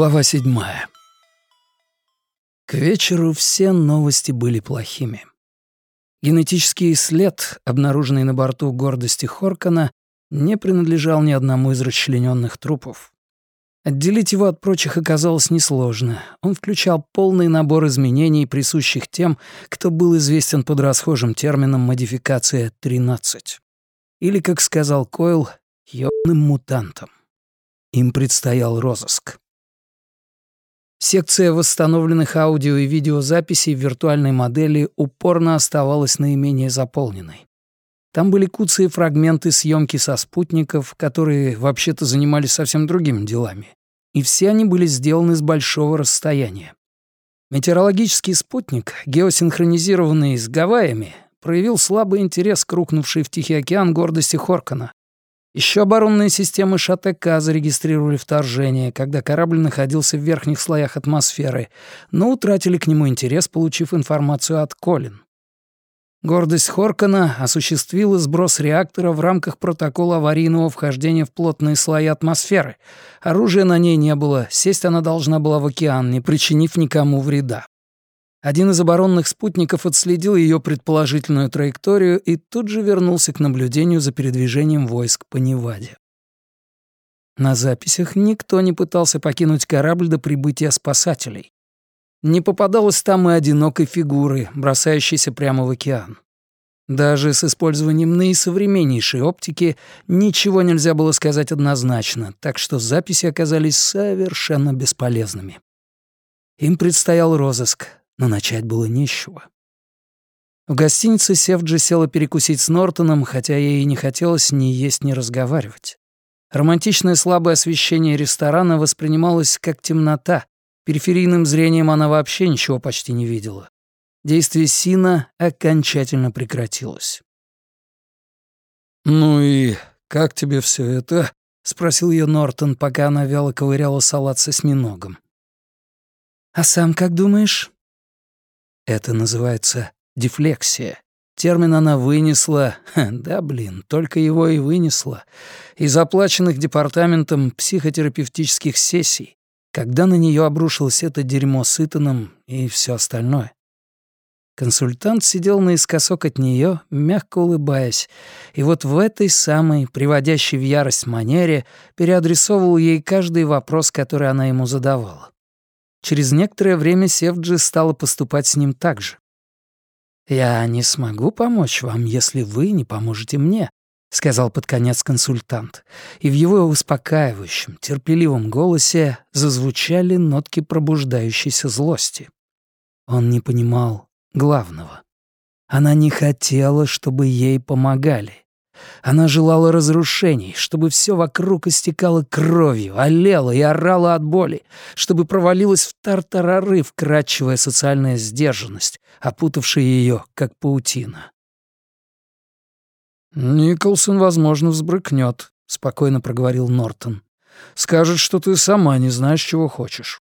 Глава седьмая. К вечеру все новости были плохими. Генетический след, обнаруженный на борту гордости Хоркана, не принадлежал ни одному из расчлененных трупов. Отделить его от прочих оказалось несложно. Он включал полный набор изменений, присущих тем, кто был известен под расхожим термином «модификация 13». Или, как сказал Койл, «ёбным мутантом». Им предстоял розыск. Секция восстановленных аудио и видеозаписей в виртуальной модели упорно оставалась наименее заполненной. Там были куцые фрагменты съемки со спутников, которые вообще-то занимались совсем другими делами. И все они были сделаны с большого расстояния. Метеорологический спутник, геосинхронизированный с Гавайями, проявил слабый интерес к рухнувшей в Тихий океан гордости Хоркана, еще оборонные системы ШАТК зарегистрировали вторжение, когда корабль находился в верхних слоях атмосферы, но утратили к нему интерес, получив информацию от Колин. Гордость Хоркана осуществила сброс реактора в рамках протокола аварийного вхождения в плотные слои атмосферы. Оружия на ней не было, сесть она должна была в океан, не причинив никому вреда. Один из оборонных спутников отследил ее предположительную траекторию и тут же вернулся к наблюдению за передвижением войск по Неваде. На записях никто не пытался покинуть корабль до прибытия спасателей. Не попадалось там и одинокой фигуры, бросающейся прямо в океан. Даже с использованием наисовременнейшей оптики ничего нельзя было сказать однозначно, так что записи оказались совершенно бесполезными. Им предстоял розыск, но начать было нечего. В гостинице Севджи села перекусить с Нортоном, хотя ей и не хотелось ни есть, ни разговаривать. Романтичное слабое освещение ресторана воспринималось как темнота. Периферийным зрением она вообще ничего почти не видела. Действие Сина окончательно прекратилось. «Ну и как тебе все это?» — спросил ее Нортон, пока она вяло ковыряла салат с осьминогом. «А сам как думаешь?» Это называется дефлексия. Термин она вынесла, да блин, только его и вынесла, из оплаченных департаментом психотерапевтических сессий, когда на нее обрушилось это дерьмо с Итаном и все остальное. Консультант сидел наискосок от нее, мягко улыбаясь, и вот в этой самой, приводящей в ярость манере, переадресовывал ей каждый вопрос, который она ему задавала. Через некоторое время Севджи стала поступать с ним так же. «Я не смогу помочь вам, если вы не поможете мне», — сказал под конец консультант, и в его успокаивающем, терпеливом голосе зазвучали нотки пробуждающейся злости. Он не понимал главного. Она не хотела, чтобы ей помогали. Она желала разрушений, чтобы все вокруг истекало кровью, олело и орало от боли, чтобы провалилась в тартарары вкрадчивая социальная сдержанность, опутавшая ее, как паутина. «Николсон, возможно, взбрыкнет», — спокойно проговорил Нортон. «Скажет, что ты сама не знаешь, чего хочешь».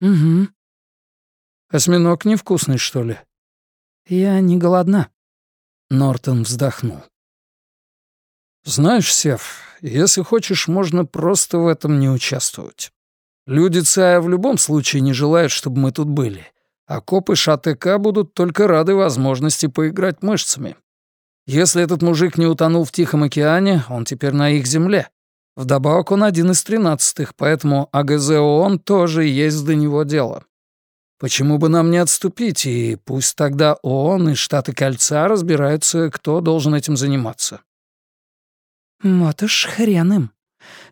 «Угу». «Осьминог невкусный, что ли?» «Я не голодна». Нортон вздохнул. «Знаешь, Сев, если хочешь, можно просто в этом не участвовать. Люди ЦАЯ в любом случае не желают, чтобы мы тут были, а копы ШАТК будут только рады возможности поиграть мышцами. Если этот мужик не утонул в Тихом океане, он теперь на их земле. Вдобавок он один из тринадцатых, поэтому АГЗ ООН тоже есть до него дело. Почему бы нам не отступить, и пусть тогда ООН и Штаты Кольца разбираются, кто должен этим заниматься. «Вот уж хрен им».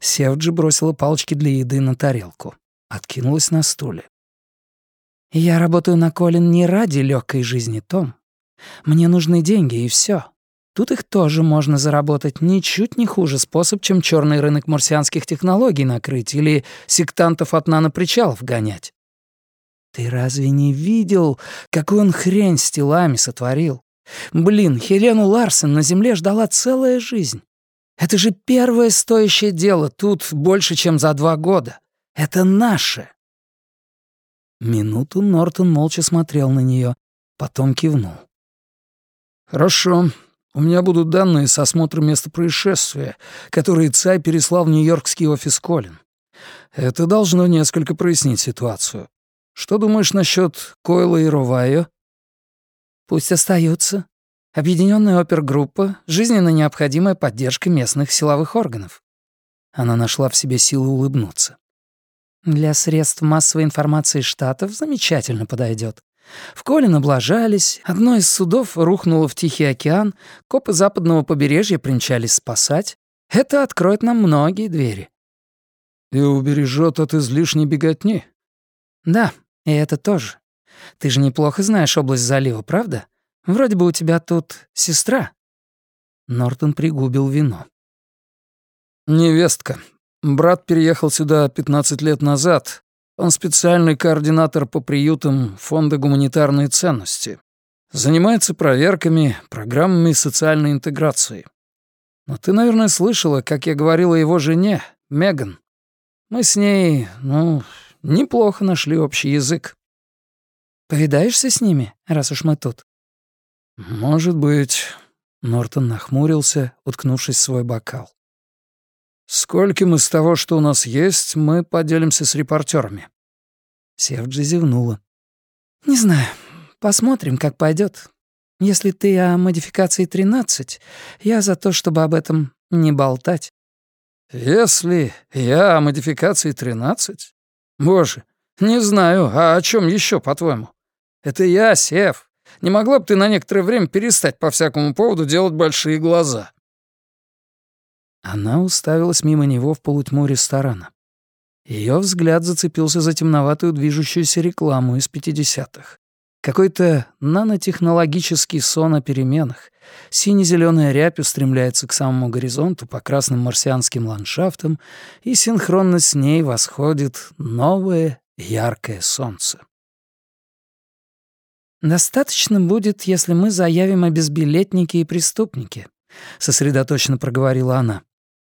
Севджи бросила палочки для еды на тарелку. Откинулась на стуле. «Я работаю на Колин не ради легкой жизни, Том. Мне нужны деньги, и все. Тут их тоже можно заработать ничуть не хуже способ, чем черный рынок марсианских технологий накрыть или сектантов от нанопричалов гонять. Ты разве не видел, какую он хрень с телами сотворил? Блин, Хелену Ларсен на Земле ждала целая жизнь. Это же первое стоящее дело тут больше, чем за два года. Это наше. Минуту Нортон молча смотрел на нее, потом кивнул. «Хорошо. У меня будут данные с осмотра места происшествия, которые ЦАЙ переслал в Нью-Йоркский офис Колин. Это должно несколько прояснить ситуацию. Что думаешь насчет Койла и Ровайо? Пусть остаются. Объединенная опергруппа — жизненно необходимая поддержка местных силовых органов. Она нашла в себе силы улыбнуться. Для средств массовой информации штатов замечательно подойдет. В Колин облажались, одно из судов рухнуло в Тихий океан, копы западного побережья примчались спасать. Это откроет нам многие двери. И убережет от излишней беготни. Да, и это тоже. Ты же неплохо знаешь область залива, правда? Вроде бы у тебя тут сестра». Нортон пригубил вино. «Невестка. Брат переехал сюда 15 лет назад. Он специальный координатор по приютам Фонда гуманитарной ценности. Занимается проверками, программами социальной интеграции. Но ты, наверное, слышала, как я говорил о его жене, Меган. Мы с ней, ну, неплохо нашли общий язык. Повидаешься с ними, раз уж мы тут?» «Может быть...» — Нортон нахмурился, уткнувшись в свой бокал. «Скольким из того, что у нас есть, мы поделимся с репортерами. Севджи зевнула. «Не знаю. Посмотрим, как пойдет. Если ты о модификации 13, я за то, чтобы об этом не болтать». «Если я о модификации 13? Боже, не знаю, а о чем еще, по-твоему? Это я, Сев. Не могла бы ты на некоторое время перестать по всякому поводу делать большие глаза?» Она уставилась мимо него в полутьму ресторана. Ее взгляд зацепился за темноватую движущуюся рекламу из 50-х. Какой-то нанотехнологический сон о переменах. Сине-зелёная рябь устремляется к самому горизонту по красным марсианским ландшафтам, и синхронно с ней восходит новое яркое солнце. «Достаточно будет, если мы заявим о безбилетнике и преступнике», — сосредоточенно проговорила она.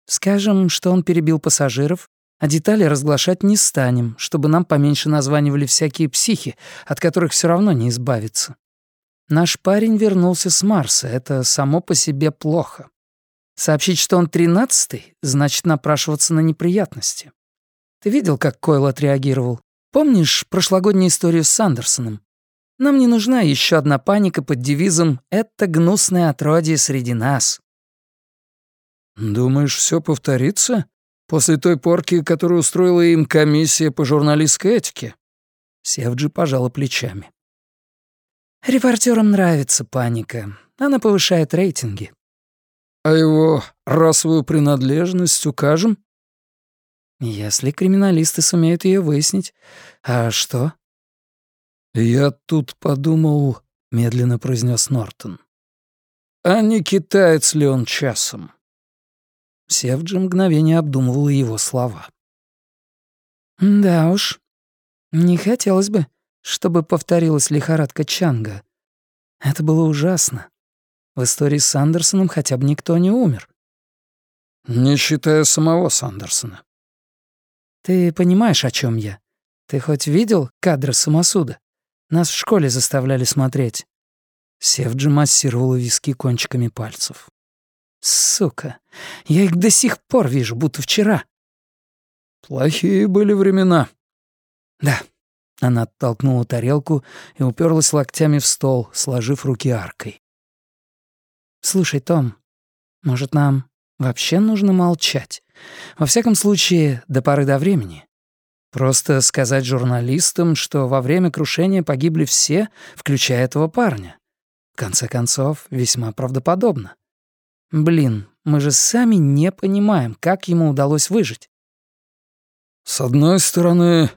«Скажем, что он перебил пассажиров, а детали разглашать не станем, чтобы нам поменьше названивали всякие психи, от которых все равно не избавиться. Наш парень вернулся с Марса, это само по себе плохо. Сообщить, что он тринадцатый, значит напрашиваться на неприятности. Ты видел, как Койл отреагировал? Помнишь прошлогоднюю историю с Сандерсоном? Нам не нужна еще одна паника под девизом «Это гнусное отродье среди нас». «Думаешь, все повторится? После той порки, которую устроила им комиссия по журналистской этике?» Севджи пожала плечами. «Репортерам нравится паника. Она повышает рейтинги». «А его расовую принадлежность укажем?» «Если криминалисты сумеют ее выяснить. А что?» «Я тут подумал», — медленно произнес Нортон. «А не китаец ли он часом?» Севджи мгновение обдумывал его слова. «Да уж, не хотелось бы, чтобы повторилась лихорадка Чанга. Это было ужасно. В истории с Сандерсоном хотя бы никто не умер». «Не считая самого Сандерсона». «Ты понимаешь, о чем я? Ты хоть видел кадры самосуда?» Нас в школе заставляли смотреть». Севджи массировала виски кончиками пальцев. «Сука, я их до сих пор вижу, будто вчера». «Плохие были времена». «Да». Она оттолкнула тарелку и уперлась локтями в стол, сложив руки аркой. «Слушай, Том, может, нам вообще нужно молчать? Во всяком случае, до поры до времени. Просто сказать журналистам, что во время крушения погибли все, включая этого парня. В конце концов, весьма правдоподобно. Блин, мы же сами не понимаем, как ему удалось выжить. С одной стороны,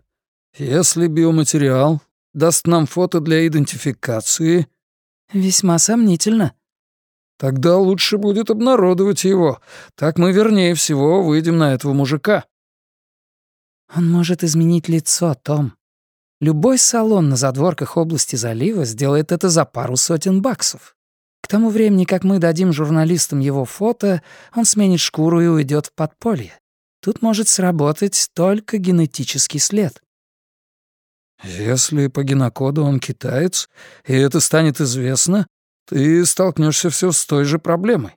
если биоматериал даст нам фото для идентификации... Весьма сомнительно. Тогда лучше будет обнародовать его. Так мы вернее всего выйдем на этого мужика. Он может изменить лицо, Том. Любой салон на задворках области залива сделает это за пару сотен баксов. К тому времени, как мы дадим журналистам его фото, он сменит шкуру и уйдет в подполье. Тут может сработать только генетический след. Если по генокоду он китаец, и это станет известно, ты столкнешься все с той же проблемой.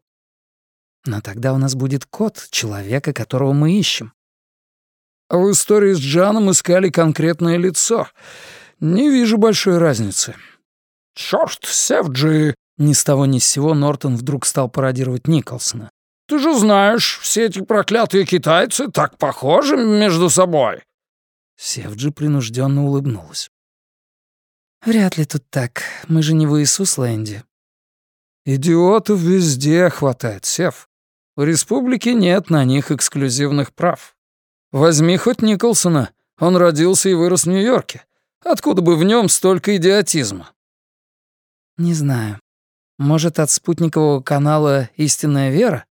Но тогда у нас будет код человека, которого мы ищем. В истории с Джаном искали конкретное лицо. Не вижу большой разницы». «Чёрт, Севджи!» Ни с того ни с сего Нортон вдруг стал пародировать Николсона. «Ты же знаешь, все эти проклятые китайцы так похожи между собой!» Севджи принужденно улыбнулась. «Вряд ли тут так. Мы же не в Иисус-Лэнде». «Идиотов везде хватает, Сев. В республике нет на них эксклюзивных прав. Возьми хоть Николсона. Он родился и вырос в Нью-Йорке. Откуда бы в нем столько идиотизма?» «Не знаю. Может, от спутникового канала «Истинная вера»?»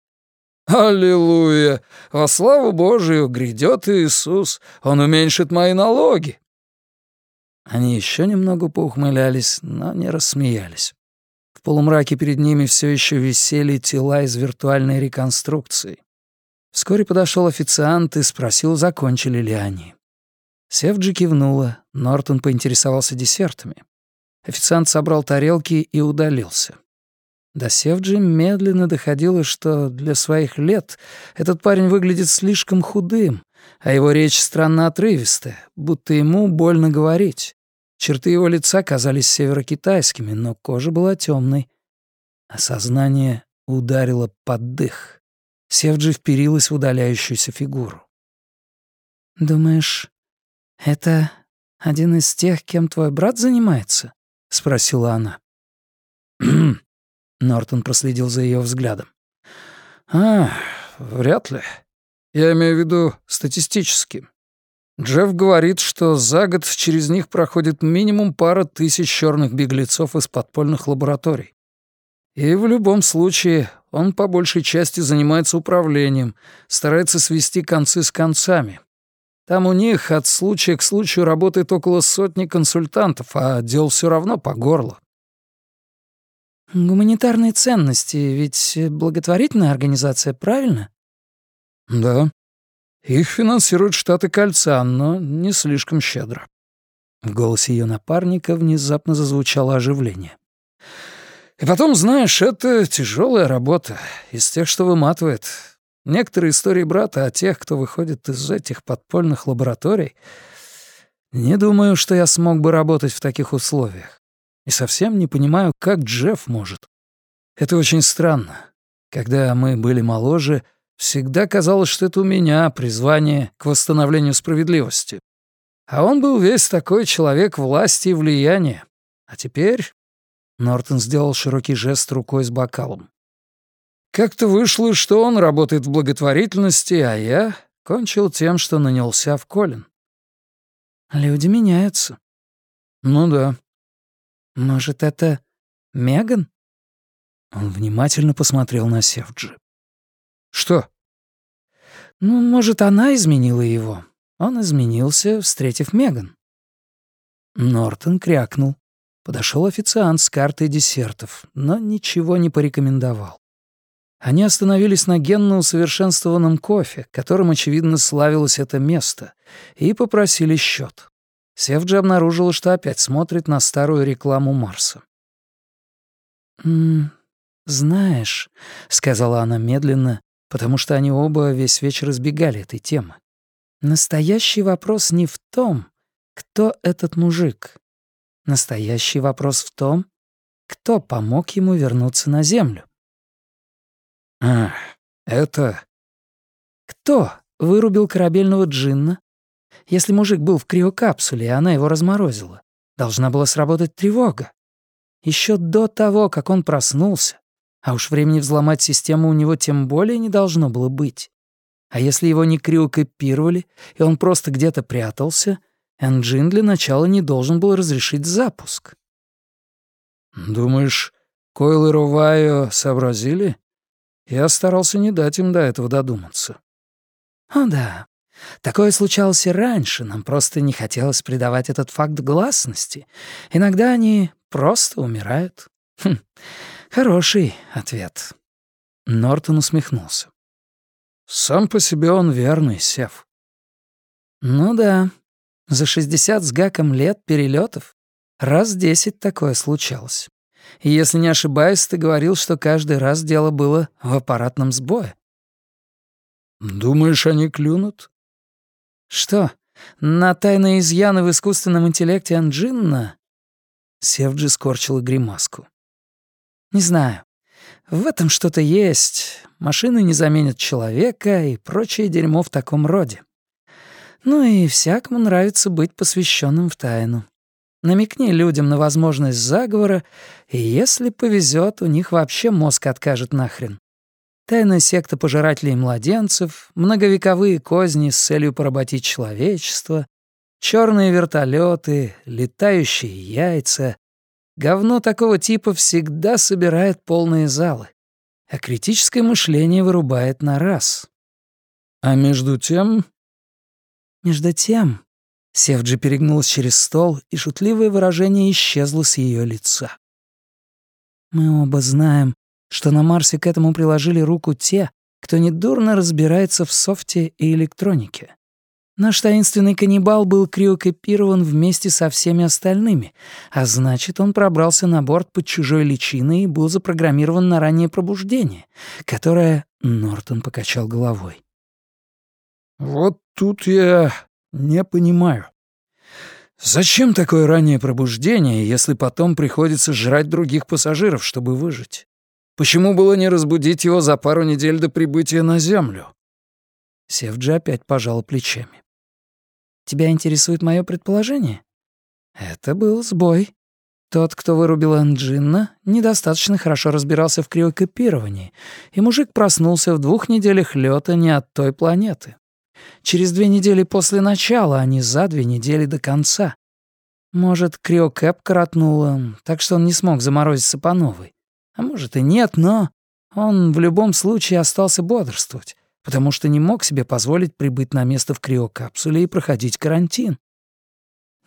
«Аллилуйя! Во славу Божию грядет Иисус! Он уменьшит мои налоги!» Они еще немного поухмылялись, но не рассмеялись. В полумраке перед ними все еще висели тела из виртуальной реконструкции. Вскоре подошел официант и спросил, закончили ли они. Севджи кивнула, Нортон поинтересовался десертами. Официант собрал тарелки и удалился. До Севджи медленно доходило, что для своих лет этот парень выглядит слишком худым, а его речь странно отрывистая, будто ему больно говорить. Черты его лица казались северокитайскими, но кожа была темной. Осознание ударило под дых. Севджи вперилась в удаляющуюся фигуру. «Думаешь, это один из тех, кем твой брат занимается?» — спросила она. Нортон проследил за ее взглядом. «А, вряд ли. Я имею в виду статистически. Джефф говорит, что за год через них проходит минимум пара тысяч черных беглецов из подпольных лабораторий. И в любом случае он по большей части занимается управлением, старается свести концы с концами. Там у них от случая к случаю работает около сотни консультантов, а дел все равно по горло. Гуманитарные ценности, ведь благотворительная организация, правильно? Да. Их финансируют Штаты Кольца, но не слишком щедро. В голосе ее напарника внезапно зазвучало оживление. И потом, знаешь, это тяжелая работа, из тех, что выматывает. Некоторые истории брата о тех, кто выходит из этих подпольных лабораторий. Не думаю, что я смог бы работать в таких условиях. И совсем не понимаю, как Джефф может. Это очень странно. Когда мы были моложе, всегда казалось, что это у меня призвание к восстановлению справедливости. А он был весь такой человек власти и влияния. А теперь... Нортон сделал широкий жест рукой с бокалом. Как-то вышло, что он работает в благотворительности, а я кончил тем, что нанялся в Колин. Люди меняются. Ну да. «Может, это Меган?» Он внимательно посмотрел на Севджи. «Что?» «Ну, может, она изменила его. Он изменился, встретив Меган». Нортон крякнул. Подошел официант с картой десертов, но ничего не порекомендовал. Они остановились на генно усовершенствованном кофе, которым, очевидно, славилось это место, и попросили счет. Севджи обнаружила, что опять смотрит на старую рекламу Марса. «М -м, «Знаешь», — сказала она медленно, потому что они оба весь вечер избегали этой темы. «Настоящий вопрос не в том, кто этот мужик. Настоящий вопрос в том, кто помог ему вернуться на Землю». «А, это...» «Кто вырубил корабельного джинна, если мужик был в криокапсуле, и она его разморозила, должна была сработать тревога. Еще до того, как он проснулся. А уж времени взломать систему у него тем более не должно было быть. А если его не криокопировали, и он просто где-то прятался, Энджин для начала не должен был разрешить запуск. «Думаешь, Койл и Рувайо сообразили?» Я старался не дать им до этого додуматься. «О да, Такое случалось и раньше, нам просто не хотелось придавать этот факт гласности. Иногда они просто умирают. Хм, хороший ответ. Нортон усмехнулся. Сам по себе он верный, Сев. Ну да, за 60 с гаком лет перелетов раз десять такое случалось. И если не ошибаюсь, ты говорил, что каждый раз дело было в аппаратном сбое. «Думаешь, они клюнут?» «Что, на тайные изъяны в искусственном интеллекте Анджинна?» Севджи скорчила гримаску. «Не знаю. В этом что-то есть. Машины не заменят человека и прочее дерьмо в таком роде. Ну и всякому нравится быть посвященным в тайну. Намекни людям на возможность заговора, и если повезет, у них вообще мозг откажет нахрен. Тайная секта пожирателей младенцев, многовековые козни с целью поработить человечество, черные вертолеты, летающие яйца. Говно такого типа всегда собирает полные залы, а критическое мышление вырубает на раз. А между тем... Между тем, Севджи перегнулась через стол, и шутливое выражение исчезло с ее лица. «Мы оба знаем, что на Марсе к этому приложили руку те, кто недурно разбирается в софте и электронике. Наш таинственный каннибал был криокопирован вместе со всеми остальными, а значит, он пробрался на борт под чужой личиной и был запрограммирован на раннее пробуждение, которое...» Нортон покачал головой. «Вот тут я не понимаю. Зачем такое раннее пробуждение, если потом приходится жрать других пассажиров, чтобы выжить? Почему было не разбудить его за пару недель до прибытия на Землю? Севджи опять пожал плечами. «Тебя интересует мое предположение?» «Это был сбой. Тот, кто вырубил Анджинна, недостаточно хорошо разбирался в криокопировании, и мужик проснулся в двух неделях лёта не от той планеты. Через две недели после начала, а не за две недели до конца. Может, криокэп коротнуло, так что он не смог заморозиться по новой. А может и нет, но он в любом случае остался бодрствовать, потому что не мог себе позволить прибыть на место в криокапсуле и проходить карантин.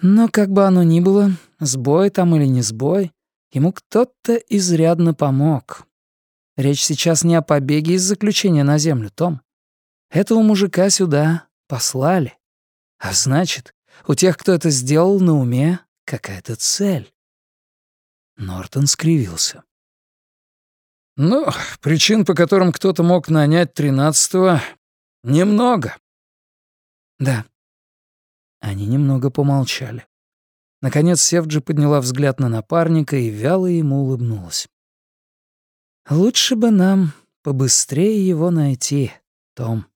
Но как бы оно ни было, сбой там или не сбой, ему кто-то изрядно помог. Речь сейчас не о побеге из заключения на землю, Том. Этого мужика сюда послали. А значит, у тех, кто это сделал, на уме какая-то цель. Нортон скривился. «Ну, причин, по которым кто-то мог нанять тринадцатого, немного». «Да». Они немного помолчали. Наконец Севджи подняла взгляд на напарника и вяло ему улыбнулась. «Лучше бы нам побыстрее его найти, Том».